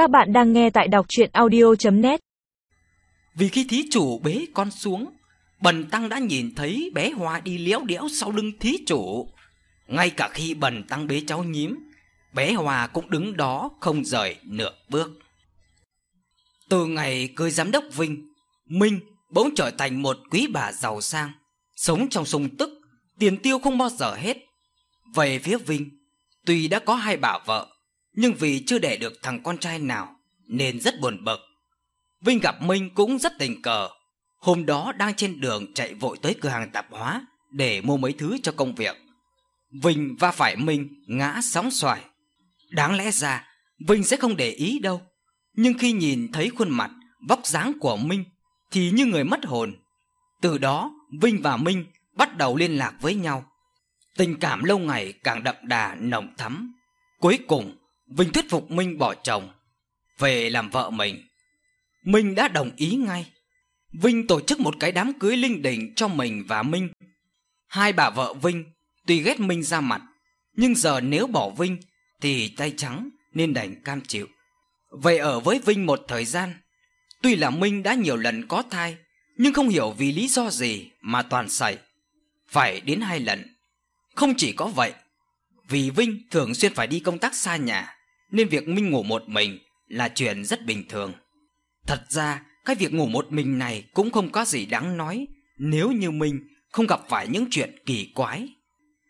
Các bạn đang nghe tại đọc chuyện audio.net Vì khi thí chủ bế con xuống, Bần Tăng đã nhìn thấy bé Hoa đi léo đéo sau lưng thí chủ. Ngay cả khi Bần Tăng bế cháu nhím, bé Hoa cũng đứng đó không rời nửa bước. Từ ngày cưới giám đốc Vinh, Minh bỗng trở thành một quý bà giàu sang, sống trong sung tức, tiền tiêu không bao giờ hết. Về phía Vinh, tuy đã có hai bà vợ, nhưng vì chưa đẻ được thằng con trai nào nên rất buồn bực. Vinh gặp Minh cũng rất tình cờ. Hôm đó đang trên đường chạy vội tới cửa hàng tạp hóa để mua mấy thứ cho công việc. Vinh va phải Minh ngã sóng xoài. Đáng lẽ ra Vinh sẽ không để ý đâu, nhưng khi nhìn thấy khuôn mặt, vóc dáng của Minh thì như người mất hồn. Từ đó, Vinh và Minh bắt đầu liên lạc với nhau. Tình cảm lâu ngày càng đậm đà nồng thắm. Cuối cùng, Vinh thuyết phục Minh bỏ chồng về làm vợ mình. Minh đã đồng ý ngay. Vinh tổ chức một cái đám cưới linh đình cho mình và Minh. Hai bà vợ Vinh tuy ghét Minh ra mặt, nhưng giờ nếu bỏ Vinh thì tay trắng nên đành cam chịu. Vậy ở với Vinh một thời gian, tuy là Minh đã nhiều lần có thai, nhưng không hiểu vì lý do gì mà toàn sảy. Phải đến hai lần. Không chỉ có vậy, vì Vinh thường xuyên phải đi công tác xa nhà, nên việc Minh ngủ một mình là chuyện rất bình thường. Thật ra, cái việc ngủ một mình này cũng không có gì đáng nói nếu như Minh không gặp phải những chuyện kỳ quái.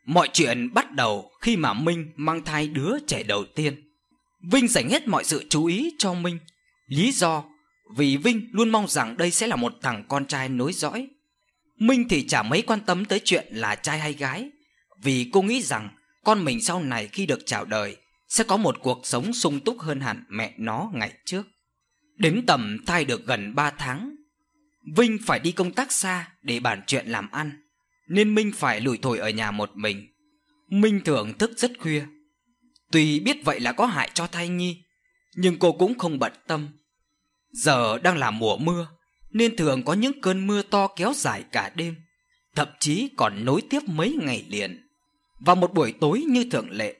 Mọi chuyện bắt đầu khi mà Minh mang thai đứa trẻ đầu tiên. Vinh dành hết mọi sự chú ý cho Minh. Lý do vì Vinh luôn mong rằng đây sẽ là một thằng con trai nối dõi. Minh thì chả mấy quan tâm tới chuyện là trai hay gái, vì cô nghĩ rằng con mình sau này khi được chào đời sẽ có một cuộc sống sung túc hơn hẳn mẹ nó ngày trước. Đến tầm thai được gần 3 tháng, Vinh phải đi công tác xa để bàn chuyện làm ăn, nên Minh phải lủi thổi ở nhà một mình. Minh thường thức rất khuya. Tuy biết vậy là có hại cho thai nhi, nhưng cô cũng không bận tâm. Giờ đang là mùa mưa, nên thường có những cơn mưa to kéo dài cả đêm, thậm chí còn nối tiếp mấy ngày liền. Vào một buổi tối như thường lệ,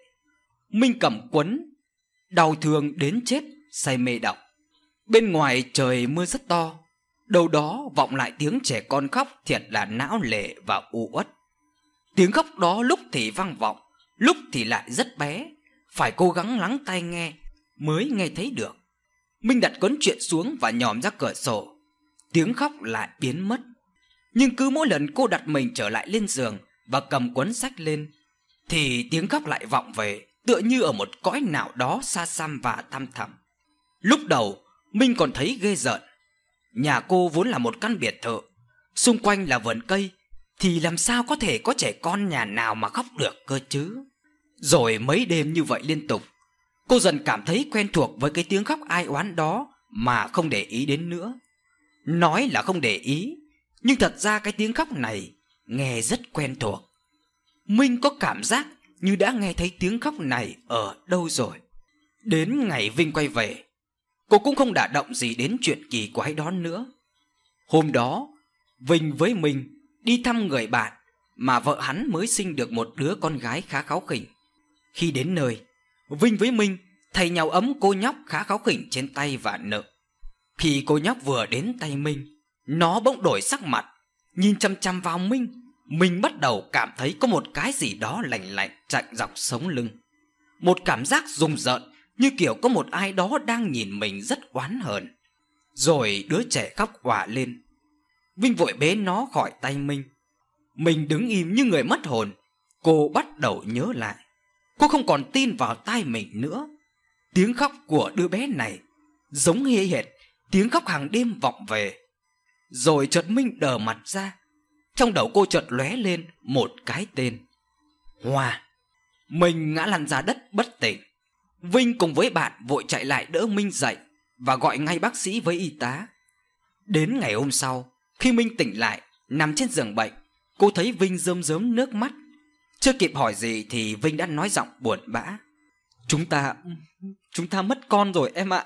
Minh cầm quấn, đau thương đến chết, say mê đọc. Bên ngoài trời mưa rất to, đâu đó vọng lại tiếng trẻ con khóc thiệt là não lệ và u uất. Tiếng khóc đó lúc thì vang vọng, lúc thì lại rất bé, phải cố gắng lắng tai nghe mới nghe thấy được. Minh đặt cuốn chuyện xuống và nhòm ra cửa sổ. Tiếng khóc lại biến mất. Nhưng cứ mỗi lần cô đặt mình trở lại lên giường và cầm cuốn sách lên thì tiếng khóc lại vọng về, tựa như ở một cõi nào đó xa xăm và thăm thẳm. Lúc đầu, Minh còn thấy ghê rợn. Nhà cô vốn là một căn biệt thự, xung quanh là vườn cây, thì làm sao có thể có trẻ con nhà nào mà khóc được cơ chứ? Rồi mấy đêm như vậy liên tục, cô dần cảm thấy quen thuộc với cái tiếng khóc ai oán đó mà không để ý đến nữa. Nói là không để ý, nhưng thật ra cái tiếng khóc này nghe rất quen thuộc. Minh có cảm giác như đã nghe thấy tiếng khóc này ở đâu rồi. Đến ngày Vinh quay về, cô cũng không đả động gì đến chuyện kỳ quái đó nữa. Hôm đó, Vinh với Minh đi thăm người bạn mà vợ hắn mới sinh được một đứa con gái khá kháu khỉnh. Khi đến nơi, Vinh với Minh thay nhau ấm cô nhóc khá kháu khỉnh trên tay và nợ. Khi cô nhóc vừa đến tay Minh, nó bỗng đổi sắc mặt, nhìn chăm chăm vào Minh mình bắt đầu cảm thấy có một cái gì đó lạnh lạnh chạy dọc sống lưng. Một cảm giác rùng rợn, như kiểu có một ai đó đang nhìn mình rất oán hờn. Rồi đứa trẻ khóc quả lên. Vinh vội bế nó khỏi tay Minh. Mình đứng im như người mất hồn. Cô bắt đầu nhớ lại. Cô không còn tin vào tai mình nữa. Tiếng khóc của đứa bé này giống hê hệt, tiếng khóc hàng đêm vọng về. Rồi chợt Minh đờ mặt ra trong đầu cô chợt lóe lên một cái tên. Hoa. Mình ngã lăn ra đất bất tỉnh. Vinh cùng với bạn vội chạy lại đỡ Minh dậy và gọi ngay bác sĩ với y tá. Đến ngày hôm sau, khi Minh tỉnh lại, nằm trên giường bệnh, cô thấy Vinh rơm rớm nước mắt. Chưa kịp hỏi gì thì Vinh đã nói giọng buồn bã. Chúng ta, chúng ta mất con rồi em ạ.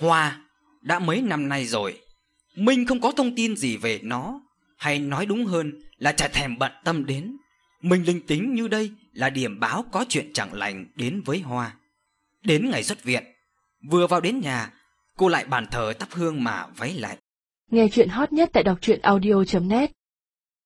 Hoa, đã mấy năm nay rồi, Minh không có thông tin gì về nó hay nói đúng hơn là chả thèm bận tâm đến. Mình linh tính như đây là điểm báo có chuyện chẳng lành đến với Hoa. Đến ngày xuất viện, Vừa vào đến nhà, cô lại bàn thờ thắp hương mà váy lại. Nghe chuyện hot nhất tại đọc truyện audio.net